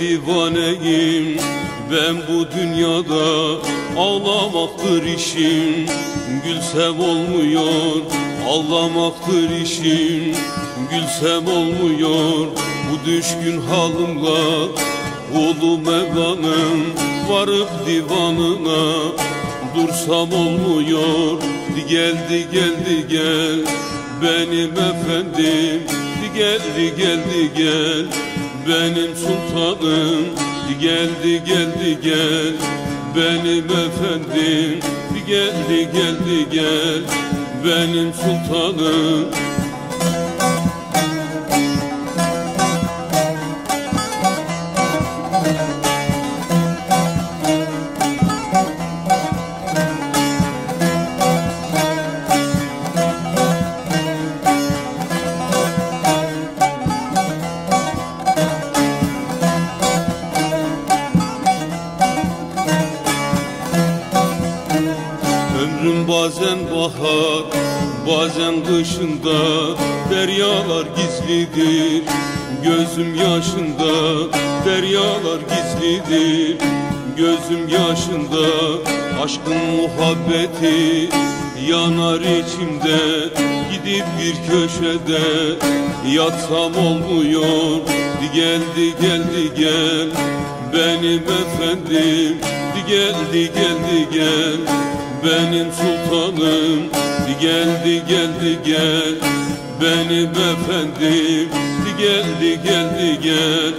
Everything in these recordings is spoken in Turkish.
divaneyim Ben bu dünyada ağlamaktır işim. Gülsem olmuyor ağlamaktır işim. Gülsem olmuyor bu düşkün halımla Ulu Mevla'nın varıp divanına Dursam olmuyor. Geldi geldi gel Benim efendim geldi geldi gel Benim sultanım. Geldi geldi gel. Benim efendim. Geldi geldi gel. Benim sultanım Ömrüm bazen bahar, bazen kışında Deryalar gizlidir, gözüm yaşında Deryalar gizlidir, gözüm yaşında Aşkın muhabbeti yanar içimde Gidip bir köşede yatsam olmuyor. Geldi geldi gel benim efendim Geldi geldi gel benim sultanım. Geldi geldi gel. Benim efendim. Geldi geldi gel.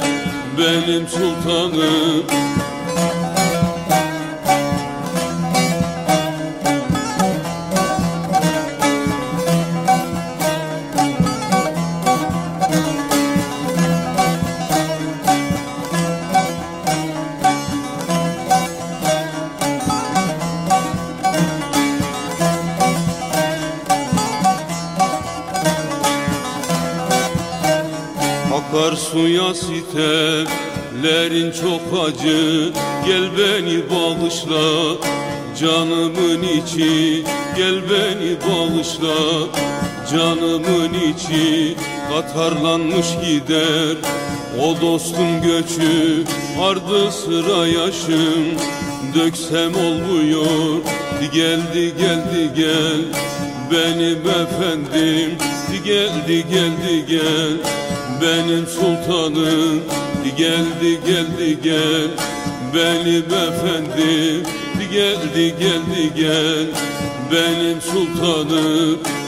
Benim sultanım Akar suya sitemlerin çok acı. Gel beni bağışla canımın içi. Gel beni bağışla canımın içi. Katarlanmış gider o dostun göçü. Ardı sıra yaşım döksem olmuyor. Geldi geldi gel benim efendim Geldi geldi gel. Benim sultanım Geldi geldi gel. Benim efendim Geldi geldi gel. Benim sultanım